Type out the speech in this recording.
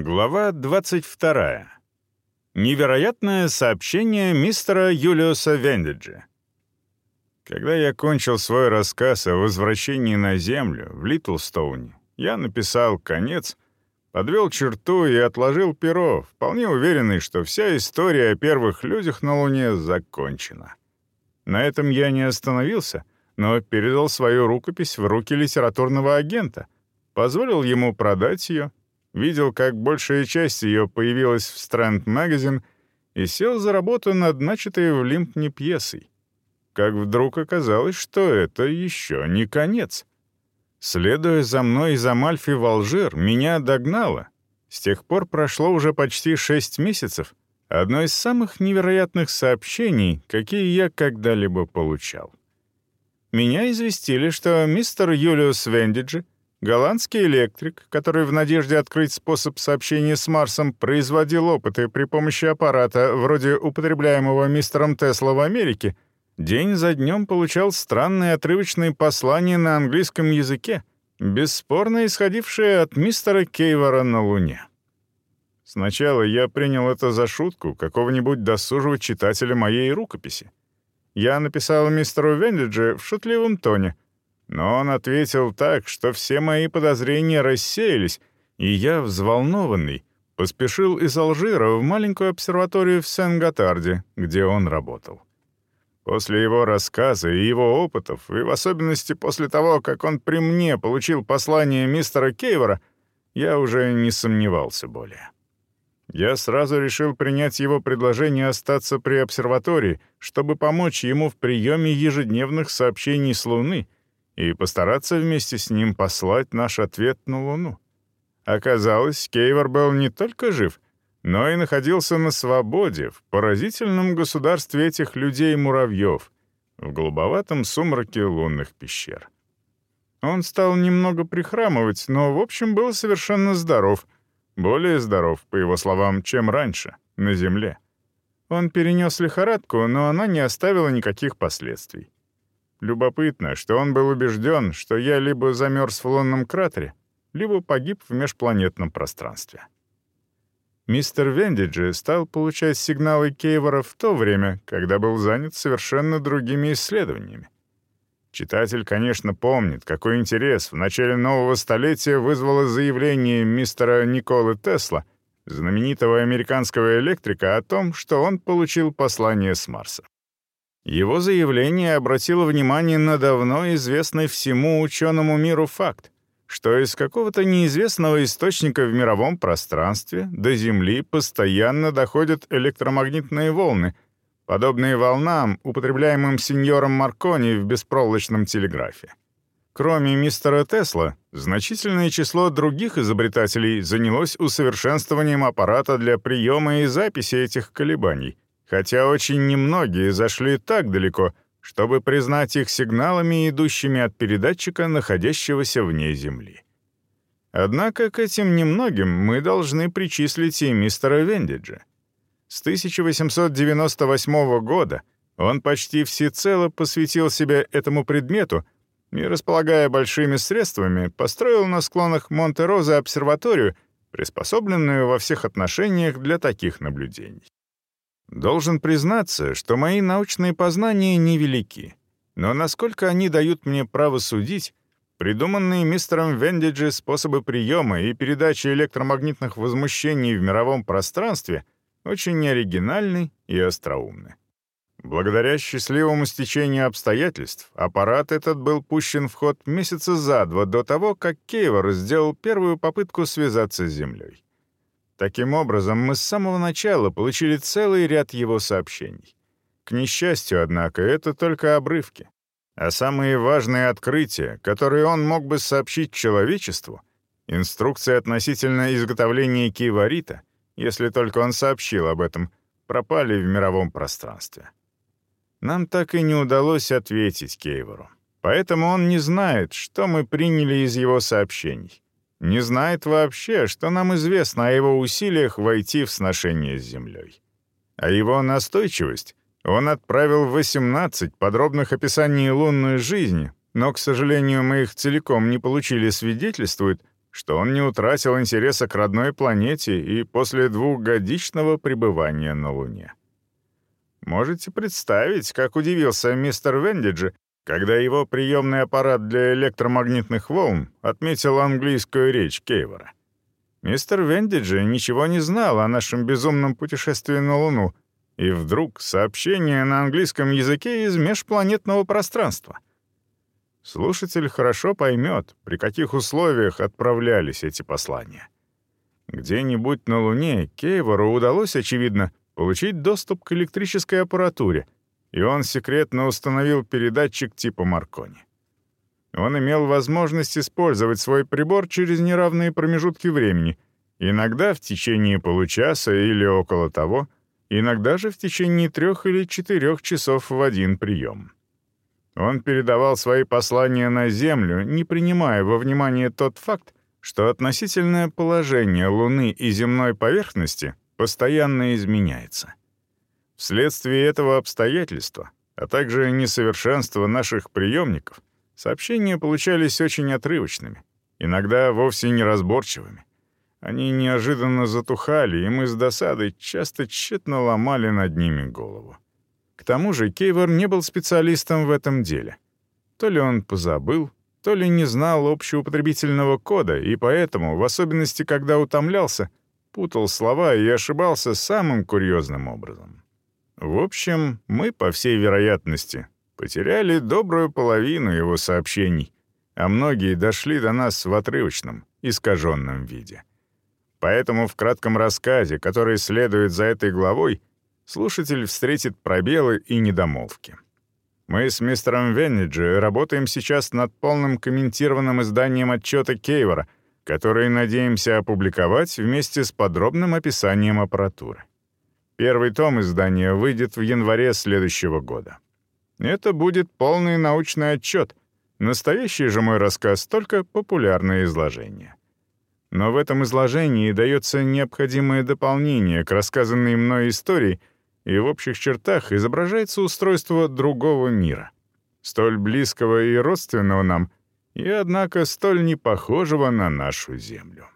Глава 22. Невероятное сообщение мистера Юлиуса Вендиджа. Когда я кончил свой рассказ о возвращении на Землю в Литлстоуне, я написал «конец», подвел черту и отложил перо, вполне уверенный, что вся история о первых людях на Луне закончена. На этом я не остановился, но передал свою рукопись в руки литературного агента, позволил ему продать ее — видел, как большая часть ее появилась в Strand Magazine и сел за работу над начатой в Лимпне пьесой. Как вдруг оказалось, что это еще не конец. Следуя за мной из Амальфи в Алжир, меня догнало. С тех пор прошло уже почти шесть месяцев. Одно из самых невероятных сообщений, какие я когда-либо получал. Меня известили, что мистер Юлиус Вендиджи — Голландский электрик, который в надежде открыть способ сообщения с Марсом производил опыты при помощи аппарата, вроде употребляемого мистером Тесла в Америке, день за днем получал странные отрывочные послания на английском языке, бесспорно исходившие от мистера Кейвора на Луне. Сначала я принял это за шутку какого-нибудь досужего читателя моей рукописи. Я написал мистеру Вендиджи в шутливом тоне — но он ответил так, что все мои подозрения рассеялись, и я, взволнованный, поспешил из Алжира в маленькую обсерваторию в Сен-Готарде, где он работал. После его рассказа и его опытов, и в особенности после того, как он при мне получил послание мистера Кейвора, я уже не сомневался более. Я сразу решил принять его предложение остаться при обсерватории, чтобы помочь ему в приеме ежедневных сообщений с Луны — и постараться вместе с ним послать наш ответ на Луну. Оказалось, Кейвор был не только жив, но и находился на свободе в поразительном государстве этих людей-муравьев, в голубоватом сумраке лунных пещер. Он стал немного прихрамывать, но, в общем, был совершенно здоров, более здоров, по его словам, чем раньше, на Земле. Он перенес лихорадку, но она не оставила никаких последствий. Любопытно, что он был убежден, что я либо замерз в лунном кратере, либо погиб в межпланетном пространстве. Мистер Вендиджи стал получать сигналы Кейвора в то время, когда был занят совершенно другими исследованиями. Читатель, конечно, помнит, какой интерес в начале нового столетия вызвало заявление мистера Николы Тесла, знаменитого американского электрика, о том, что он получил послание с Марса. Его заявление обратило внимание на давно известный всему ученому миру факт, что из какого-то неизвестного источника в мировом пространстве до Земли постоянно доходят электромагнитные волны, подобные волнам, употребляемым сеньором Маркони в беспроволочном телеграфе. Кроме мистера Тесла, значительное число других изобретателей занялось усовершенствованием аппарата для приема и записи этих колебаний — хотя очень немногие зашли так далеко, чтобы признать их сигналами, идущими от передатчика, находящегося вне Земли. Однако к этим немногим мы должны причислить и мистера Вендиджа. С 1898 года он почти всецело посвятил себя этому предмету и, располагая большими средствами, построил на склонах Монте-Розы обсерваторию, приспособленную во всех отношениях для таких наблюдений. Должен признаться, что мои научные познания невелики, но насколько они дают мне право судить, придуманные мистером Вендиджи способы приема и передачи электромагнитных возмущений в мировом пространстве очень оригинальны и остроумны. Благодаря счастливому стечению обстоятельств аппарат этот был пущен в ход месяца за два до того, как Кейвор сделал первую попытку связаться с Землей. Таким образом, мы с самого начала получили целый ряд его сообщений. К несчастью, однако, это только обрывки. А самые важные открытия, которые он мог бы сообщить человечеству, инструкции относительно изготовления киварита, если только он сообщил об этом, пропали в мировом пространстве. Нам так и не удалось ответить Кейвору. Поэтому он не знает, что мы приняли из его сообщений не знает вообще, что нам известно о его усилиях войти в сношение с Землей. А его настойчивость он отправил 18 подробных описаний лунной жизни, но, к сожалению, мы их целиком не получили, свидетельствует, что он не утратил интереса к родной планете и после двухгодичного пребывания на Луне. Можете представить, как удивился мистер Вендиджи, когда его приемный аппарат для электромагнитных волн отметил английскую речь Кейвора. Мистер Вендиджи ничего не знал о нашем безумном путешествии на Луну, и вдруг сообщение на английском языке из межпланетного пространства. Слушатель хорошо поймет, при каких условиях отправлялись эти послания. Где-нибудь на Луне Кейвору удалось, очевидно, получить доступ к электрической аппаратуре, и он секретно установил передатчик типа Маркони. Он имел возможность использовать свой прибор через неравные промежутки времени, иногда в течение получаса или около того, иногда же в течение трех или четырех часов в один прием. Он передавал свои послания на Землю, не принимая во внимание тот факт, что относительное положение Луны и земной поверхности постоянно изменяется. Вследствие этого обстоятельства, а также несовершенства наших приемников, сообщения получались очень отрывочными, иногда вовсе неразборчивыми. Они неожиданно затухали, и мы с досадой часто тщетно ломали над ними голову. К тому же Кейвор не был специалистом в этом деле. То ли он позабыл, то ли не знал общеупотребительного кода, и поэтому, в особенности, когда утомлялся, путал слова и ошибался самым курьезным образом. В общем, мы, по всей вероятности, потеряли добрую половину его сообщений, а многие дошли до нас в отрывочном, искаженном виде. Поэтому в кратком рассказе, который следует за этой главой, слушатель встретит пробелы и недомолвки. Мы с мистером Венниджи работаем сейчас над полным комментированным изданием отчета Кейвора — который надеемся опубликовать вместе с подробным описанием аппаратуры. Первый том издания выйдет в январе следующего года. Это будет полный научный отчет. Настоящий же мой рассказ — только популярное изложение. Но в этом изложении дается необходимое дополнение к рассказанной мной истории, и в общих чертах изображается устройство другого мира, столь близкого и родственного нам — и, однако, столь непохожего на нашу Землю.